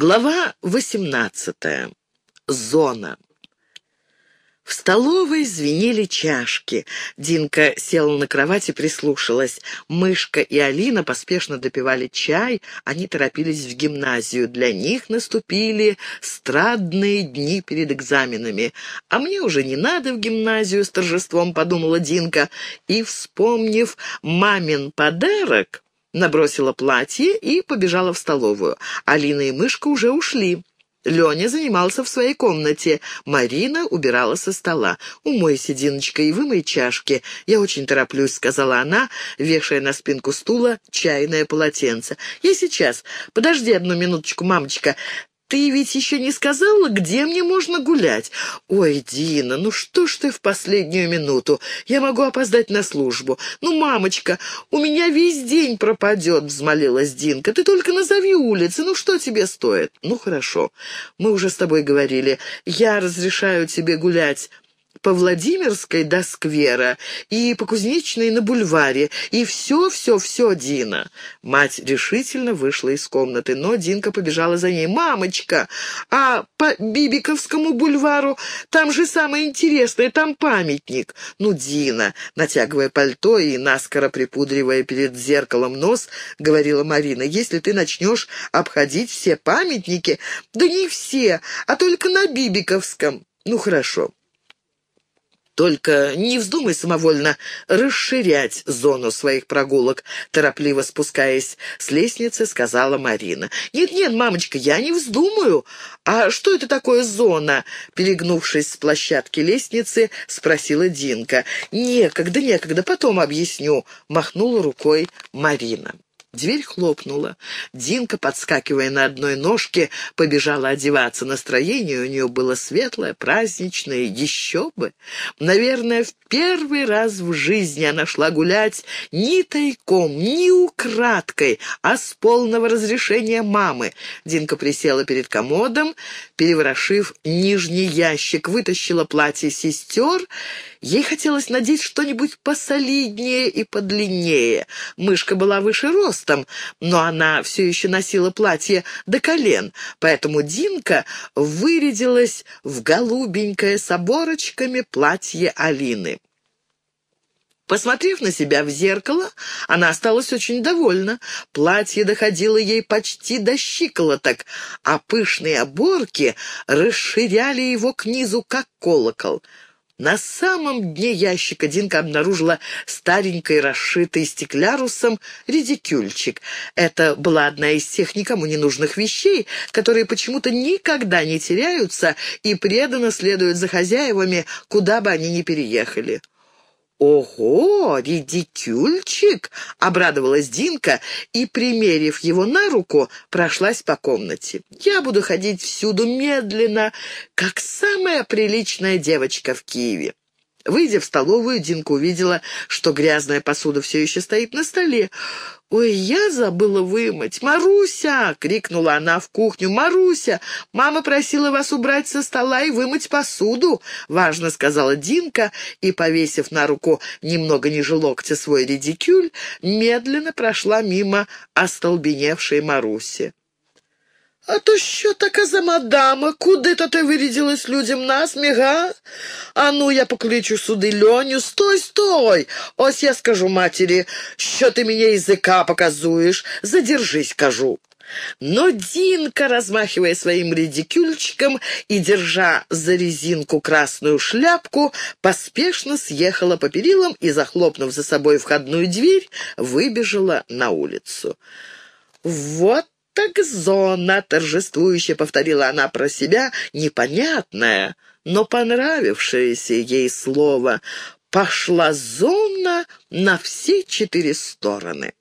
Глава 18. Зона. В столовой звенели чашки. Динка села на кровать и прислушалась. Мышка и Алина поспешно допивали чай, они торопились в гимназию. Для них наступили страдные дни перед экзаменами. «А мне уже не надо в гимназию», — с торжеством подумала Динка. И, вспомнив мамин подарок, набросила платье и побежала в столовую. Алина и Мышка уже ушли. Леня занимался в своей комнате. Марина убирала со стола. «Умойся, Диночка, и вымой чашки. Я очень тороплюсь», — сказала она, вешая на спинку стула чайное полотенце. «Я сейчас. Подожди одну минуточку, мамочка. «Ты ведь еще не сказала, где мне можно гулять?» «Ой, Дина, ну что ж ты в последнюю минуту? Я могу опоздать на службу. Ну, мамочка, у меня весь день пропадет», — взмолилась Динка. «Ты только назови улицы, ну что тебе стоит?» «Ну, хорошо. Мы уже с тобой говорили. Я разрешаю тебе гулять по Владимирской до сквера и по Кузнечной на бульваре, и все-все-все, Дина». Мать решительно вышла из комнаты, но Динка побежала за ней. «Мамочка, а по Бибиковскому бульвару там же самое интересное, там памятник». «Ну, Дина», натягивая пальто и наскоро припудривая перед зеркалом нос, говорила Марина, «если ты начнешь обходить все памятники...» «Да не все, а только на Бибиковском». «Ну, хорошо». Только не вздумай самовольно расширять зону своих прогулок, торопливо спускаясь с лестницы, сказала Марина. «Нет-нет, мамочка, я не вздумаю. А что это такое зона?» Перегнувшись с площадки лестницы, спросила Динка. «Некогда, некогда, потом объясню», — махнула рукой Марина. Дверь хлопнула. Динка, подскакивая на одной ножке, побежала одеваться. Настроение у нее было светлое, праздничное, еще бы. Наверное, в первый раз в жизни она шла гулять ни тайком, ни украдкой, а с полного разрешения мамы. Динка присела перед комодом, переворошив нижний ящик, вытащила платье сестер Ей хотелось надеть что-нибудь посолиднее и подлиннее. Мышка была выше ростом, но она все еще носила платье до колен, поэтому Динка вырядилась в голубенькое с оборочками платье Алины. Посмотрев на себя в зеркало, она осталась очень довольна. Платье доходило ей почти до щиколоток, а пышные оборки расширяли его к низу, как колокол. На самом дне ящика Динка обнаружила старенький, расшитый стеклярусом редикюльчик. Это была одна из тех никому не нужных вещей, которые почему-то никогда не теряются и преданно следуют за хозяевами, куда бы они ни переехали. «Ого, редикюльчик!» — обрадовалась Динка и, примерив его на руку, прошлась по комнате. «Я буду ходить всюду медленно, как самая приличная девочка в Киеве». Выйдя в столовую, Динка увидела, что грязная посуда все еще стоит на столе. «Ой, я забыла вымыть! Маруся!» — крикнула она в кухню. «Маруся! Мама просила вас убрать со стола и вымыть посуду!» — важно сказала Динка и, повесив на руку немного ниже локтя свой редикюль, медленно прошла мимо остолбеневшей Маруси. А то що така за мадама? Куди то ти вирядилась людям насміх, га? А ну, я покличу сюди Льоню. Стой, стой! Ось я скажу матері, що ти мені язика показуєш. Задержись, кажу. Но Динка, размахивая своим редикюльчиком и держа за резинку красную шляпку, поспешно съехала по перилам и, захлопнув за собой входную дверь, выбежала на улицу. «Вот так зона!» — торжествующе повторила она про себя, непонятное, но понравившееся ей слово. «Пошла зона на все четыре стороны».